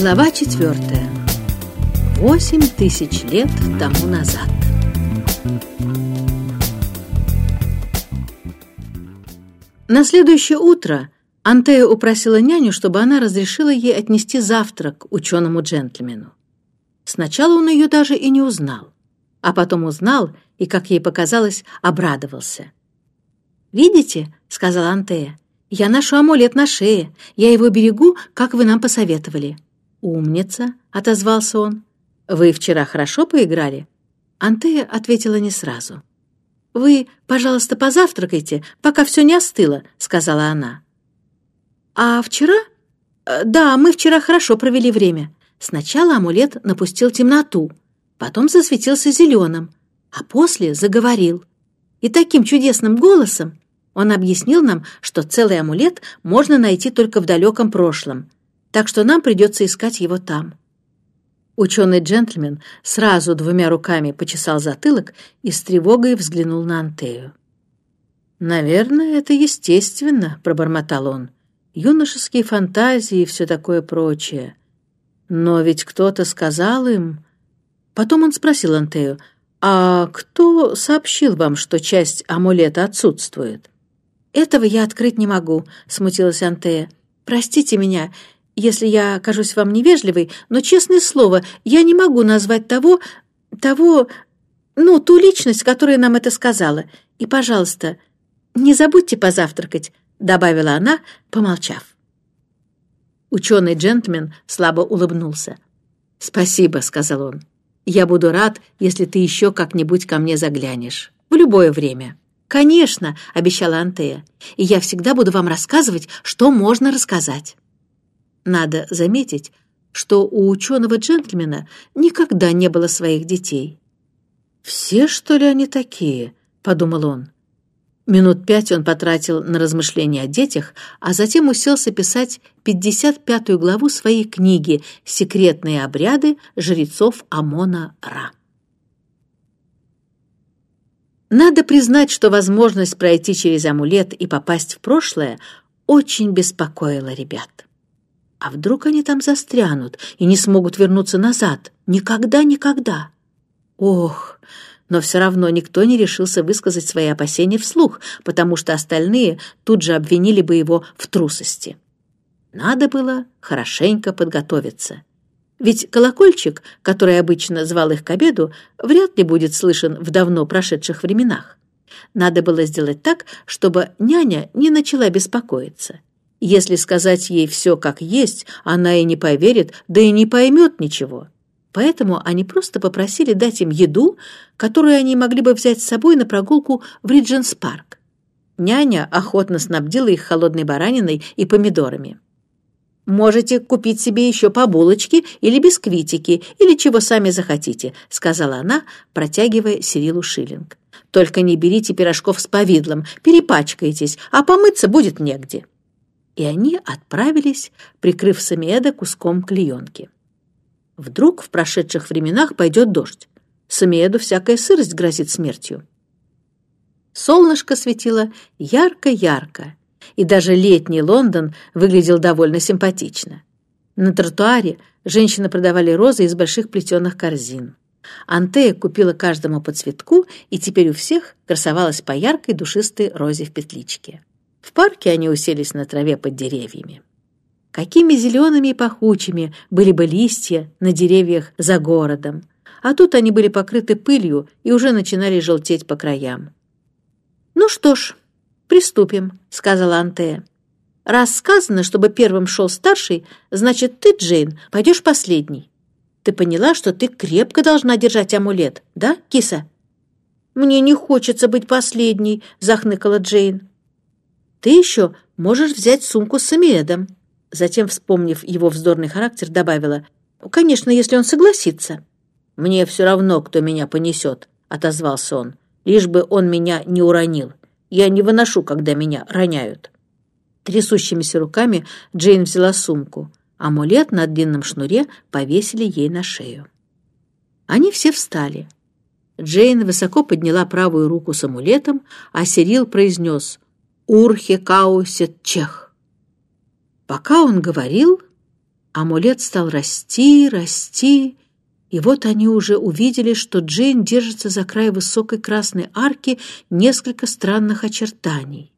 Глава четвертая. Восемь тысяч лет тому назад. На следующее утро Антея упросила няню, чтобы она разрешила ей отнести завтрак ученому джентльмену. Сначала он ее даже и не узнал, а потом узнал и, как ей показалось, обрадовался. «Видите», — сказала Антея, — «я ношу амулет на шее, я его берегу, как вы нам посоветовали». «Умница», — отозвался он. «Вы вчера хорошо поиграли?» Антея ответила не сразу. «Вы, пожалуйста, позавтракайте, пока все не остыло», — сказала она. «А вчера?» «Э, «Да, мы вчера хорошо провели время. Сначала амулет напустил темноту, потом засветился зеленым, а после заговорил. И таким чудесным голосом он объяснил нам, что целый амулет можно найти только в далеком прошлом, так что нам придется искать его там. Ученый-джентльмен сразу двумя руками почесал затылок и с тревогой взглянул на Антею. «Наверное, это естественно», — пробормотал он. «Юношеские фантазии и все такое прочее. Но ведь кто-то сказал им...» Потом он спросил Антею, «А кто сообщил вам, что часть амулета отсутствует?» «Этого я открыть не могу», — смутилась Антея. «Простите меня, если я кажусь вам невежливой, но, честное слово, я не могу назвать того, того, ну, ту личность, которая нам это сказала. И, пожалуйста, не забудьте позавтракать», — добавила она, помолчав. Ученый джентльмен слабо улыбнулся. «Спасибо», — сказал он. «Я буду рад, если ты еще как-нибудь ко мне заглянешь. В любое время». «Конечно», — обещала Антея. «И я всегда буду вам рассказывать, что можно рассказать». Надо заметить, что у ученого-джентльмена никогда не было своих детей. «Все, что ли, они такие?» — подумал он. Минут пять он потратил на размышления о детях, а затем уселся писать 55-ю главу своей книги «Секретные обряды жрецов Амона-Ра». Надо признать, что возможность пройти через амулет и попасть в прошлое очень беспокоила ребят. А вдруг они там застрянут и не смогут вернуться назад? Никогда-никогда. Ох, но все равно никто не решился высказать свои опасения вслух, потому что остальные тут же обвинили бы его в трусости. Надо было хорошенько подготовиться. Ведь колокольчик, который обычно звал их к обеду, вряд ли будет слышен в давно прошедших временах. Надо было сделать так, чтобы няня не начала беспокоиться. Если сказать ей все как есть, она и не поверит, да и не поймет ничего. Поэтому они просто попросили дать им еду, которую они могли бы взять с собой на прогулку в Ридженс-парк. Няня охотно снабдила их холодной бараниной и помидорами. «Можете купить себе еще по булочке или бисквитики, или чего сами захотите», — сказала она, протягивая Сирилу шиллинг. «Только не берите пирожков с повидлом, перепачкаетесь, а помыться будет негде» и они отправились, прикрыв Самиэда куском клеенки. Вдруг в прошедших временах пойдет дождь. Самиэду всякая сырость грозит смертью. Солнышко светило ярко-ярко, и даже летний Лондон выглядел довольно симпатично. На тротуаре женщины продавали розы из больших плетеных корзин. Антея купила каждому по цветку, и теперь у всех красовалась по яркой душистой розе в петличке. В парке они уселись на траве под деревьями. Какими зелеными и пахучими были бы листья на деревьях за городом, а тут они были покрыты пылью и уже начинали желтеть по краям. «Ну что ж, приступим», — сказала Антея. «Раз сказано, чтобы первым шел старший, значит, ты, Джейн, пойдешь последний. Ты поняла, что ты крепко должна держать амулет, да, киса?» «Мне не хочется быть последней», — захныкала Джейн. Ты еще можешь взять сумку с Самиэдом». Затем, вспомнив его вздорный характер, добавила, «Конечно, если он согласится». «Мне все равно, кто меня понесет», — отозвался он, «лишь бы он меня не уронил. Я не выношу, когда меня роняют». Трясущимися руками Джейн взяла сумку. Амулет на длинном шнуре повесили ей на шею. Они все встали. Джейн высоко подняла правую руку с амулетом, а Сирил произнес Ур Хекау Сетчех. Пока он говорил, Амулет стал расти, расти, и вот они уже увидели, что Джейн держится за край высокой красной арки несколько странных очертаний.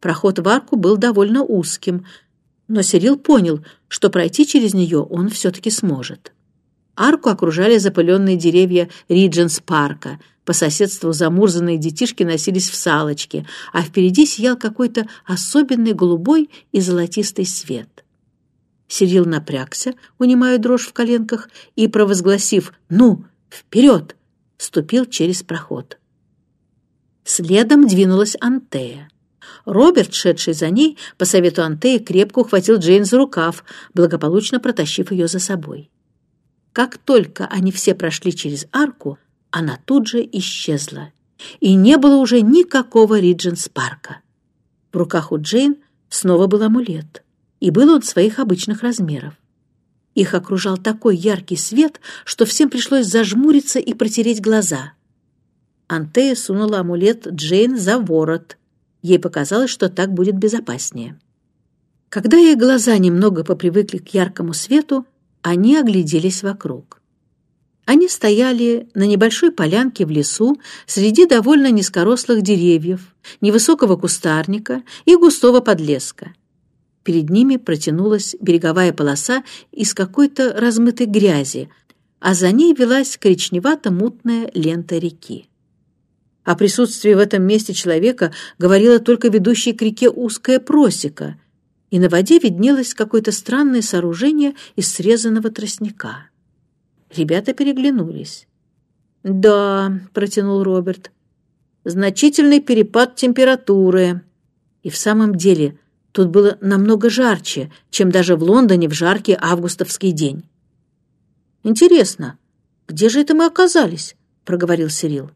Проход в арку был довольно узким, но Сирил понял, что пройти через нее он все-таки сможет. Арку окружали запыленные деревья Ридженс-парка. По соседству замурзанные детишки носились в салочке, а впереди сиял какой-то особенный голубой и золотистый свет. Сирил напрягся, унимая дрожь в коленках, и, провозгласив «Ну, вперед!», ступил через проход. Следом двинулась Антея. Роберт, шедший за ней, по совету Антеи, крепко ухватил Джейн за рукав, благополучно протащив ее за собой. Как только они все прошли через арку, она тут же исчезла, и не было уже никакого Ридженс-парка. В руках у Джейн снова был амулет — и был он своих обычных размеров. Их окружал такой яркий свет, что всем пришлось зажмуриться и протереть глаза. Антея сунула амулет Джейн за ворот. Ей показалось, что так будет безопаснее. Когда их глаза немного попривыкли к яркому свету, они огляделись вокруг. Они стояли на небольшой полянке в лесу среди довольно низкорослых деревьев, невысокого кустарника и густого подлеска. Перед ними протянулась береговая полоса из какой-то размытой грязи, а за ней велась коричневато-мутная лента реки. О присутствии в этом месте человека говорила только ведущая к реке узкая просека, и на воде виднелось какое-то странное сооружение из срезанного тростника. Ребята переглянулись. «Да», — протянул Роберт, — «значительный перепад температуры». И в самом деле Тут было намного жарче, чем даже в Лондоне в жаркий августовский день. «Интересно, где же это мы оказались?» — проговорил Сирил.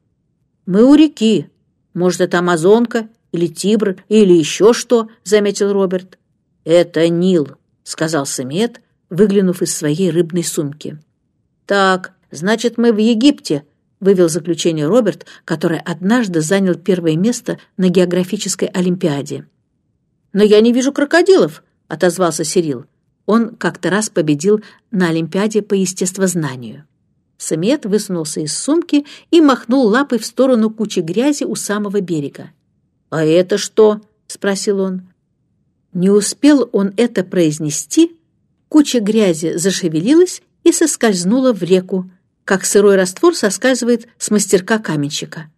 «Мы у реки. Может, это Амазонка или Тибр или еще что?» — заметил Роберт. «Это Нил», — сказал Самет, выглянув из своей рыбной сумки. «Так, значит, мы в Египте», — вывел заключение Роберт, который однажды занял первое место на географической олимпиаде. «Но я не вижу крокодилов», — отозвался Сирил. Он как-то раз победил на Олимпиаде по естествознанию. Самет высунулся из сумки и махнул лапой в сторону кучи грязи у самого берега. «А это что?» — спросил он. Не успел он это произнести, куча грязи зашевелилась и соскользнула в реку, как сырой раствор соскальзывает с мастерка каменщика.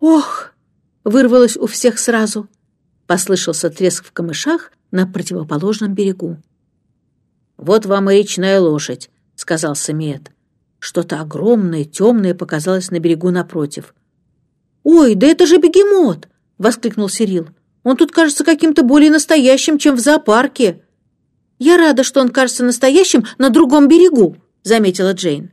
«Ох!» — вырвалось у всех сразу. Послышался треск в камышах на противоположном берегу. «Вот вам и речная лошадь», — сказал Самиет. Что-то огромное, темное показалось на берегу напротив. «Ой, да это же бегемот!» — воскликнул Сирил. «Он тут кажется каким-то более настоящим, чем в зоопарке». «Я рада, что он кажется настоящим на другом берегу», — заметила Джейн.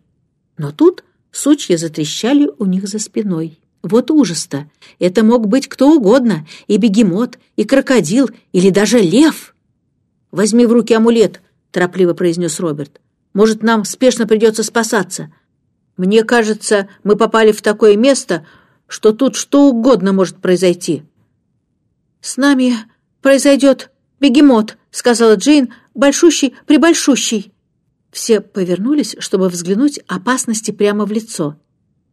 Но тут сучья затрещали у них за спиной. Вот ужас-то! Это мог быть кто угодно, и бегемот, и крокодил, или даже лев. «Возьми в руки амулет», — торопливо произнес Роберт. «Может, нам спешно придется спасаться. Мне кажется, мы попали в такое место, что тут что угодно может произойти». «С нами произойдет бегемот», — сказала Джейн, большущий, прибольшущий. Все повернулись, чтобы взглянуть опасности прямо в лицо.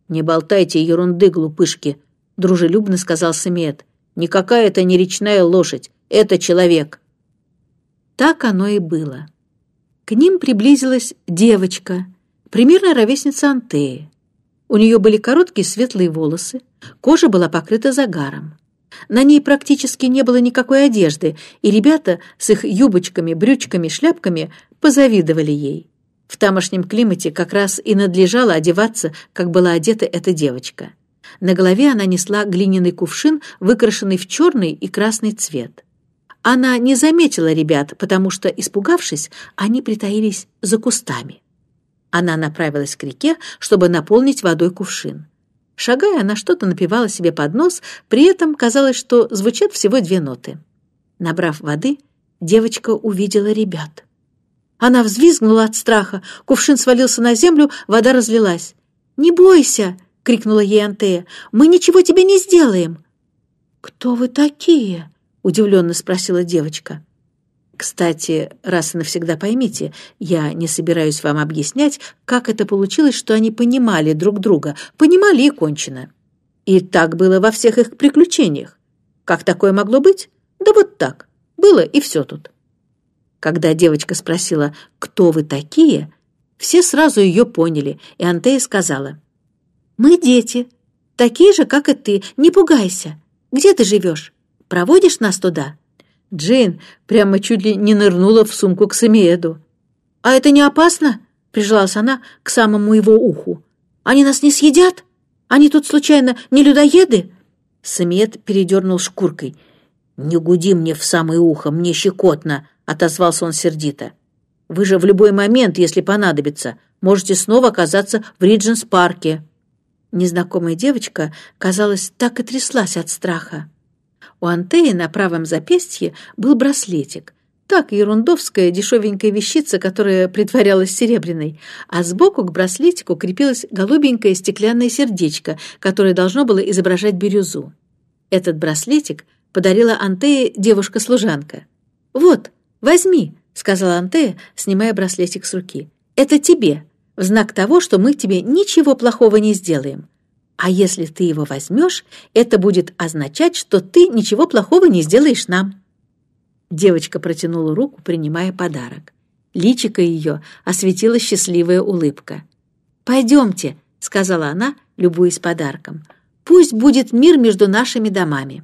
«Не болтайте ерунды, глупышки», — дружелюбно сказал Самиет. «Никакая это не речная лошадь, это человек». Так оно и было. К ним приблизилась девочка, примерно ровесница Антеи. У нее были короткие светлые волосы, кожа была покрыта загаром. На ней практически не было никакой одежды, и ребята с их юбочками, брючками, шляпками позавидовали ей. В тамошнем климате как раз и надлежало одеваться, как была одета эта девочка. На голове она несла глиняный кувшин, выкрашенный в черный и красный цвет. Она не заметила ребят, потому что, испугавшись, они притаились за кустами. Она направилась к реке, чтобы наполнить водой кувшин. Шагая, она что-то напевала себе под нос, при этом казалось, что звучат всего две ноты. Набрав воды, девочка увидела ребят. Она взвизгнула от страха. Кувшин свалился на землю, вода разлилась. «Не бойся!» — крикнула ей Антея. «Мы ничего тебе не сделаем!» «Кто вы такие?» — удивленно спросила девочка. Кстати, раз и навсегда поймите, я не собираюсь вам объяснять, как это получилось, что они понимали друг друга. Понимали и кончено. И так было во всех их приключениях. Как такое могло быть? Да вот так. Было и все тут. Когда девочка спросила, кто вы такие, все сразу ее поняли, и Антея сказала, «Мы дети, такие же, как и ты, не пугайся. Где ты живешь? Проводишь нас туда?» Джейн прямо чуть ли не нырнула в сумку к Самиэду. «А это не опасно?» — прижалась она к самому его уху. «Они нас не съедят? Они тут, случайно, не людоеды?» Самиэд передернул шкуркой. «Не гуди мне в самое ухо, мне щекотно!» — отозвался он сердито. «Вы же в любой момент, если понадобится, можете снова оказаться в Ридженс-парке». Незнакомая девочка, казалось, так и тряслась от страха. У Антеи на правом запястье был браслетик. Так, ерундовская дешевенькая вещица, которая притворялась серебряной, а сбоку к браслетику крепилось голубенькое стеклянное сердечко, которое должно было изображать бирюзу. Этот браслетик подарила Антее девушка-служанка. «Вот, возьми», — сказала Антея, снимая браслетик с руки. «Это тебе, в знак того, что мы тебе ничего плохого не сделаем. А если ты его возьмешь, это будет означать, что ты ничего плохого не сделаешь нам». Девочка протянула руку, принимая подарок. Личико ее осветила счастливая улыбка. «Пойдемте», — сказала она, любуясь подарком. «Пусть будет мир между нашими домами».